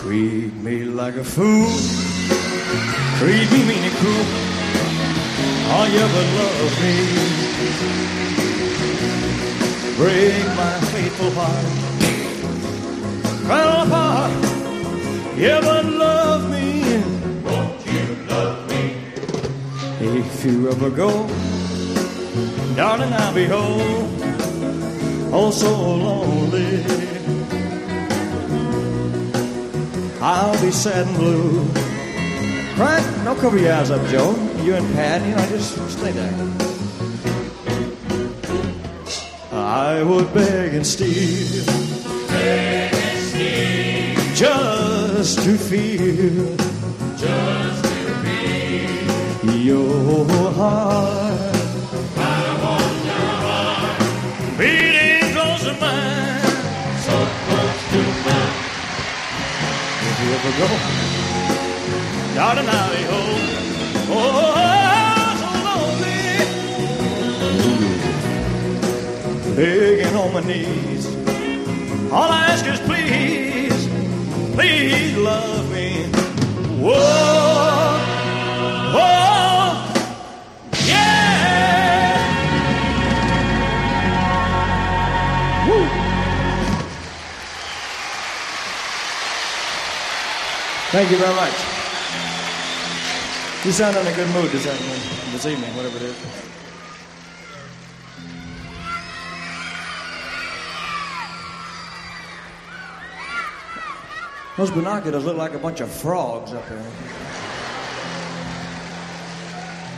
Treat me like a fool. Treat me mean and cruel. All you ever love me. Break my faithful heart. Cry apart. You ever love me? Won't you love me? If you ever go, darling, I'll be home. Oh, so lonely. I'll be sad and blue. Right? Don't cover your eyes up, Joe. You and Pat, you know, just stay there. I would beg and steal. Beg and steal. Just to feel. Just to feel. Your heart. You ever go, darling, I'll be home. Oh, so lonely. Begging on my knees. All I ask is please, please love Thank you very much. You sound in a good mood this evening, this evening, whatever it is. Those binoculars look like a bunch of frogs up there.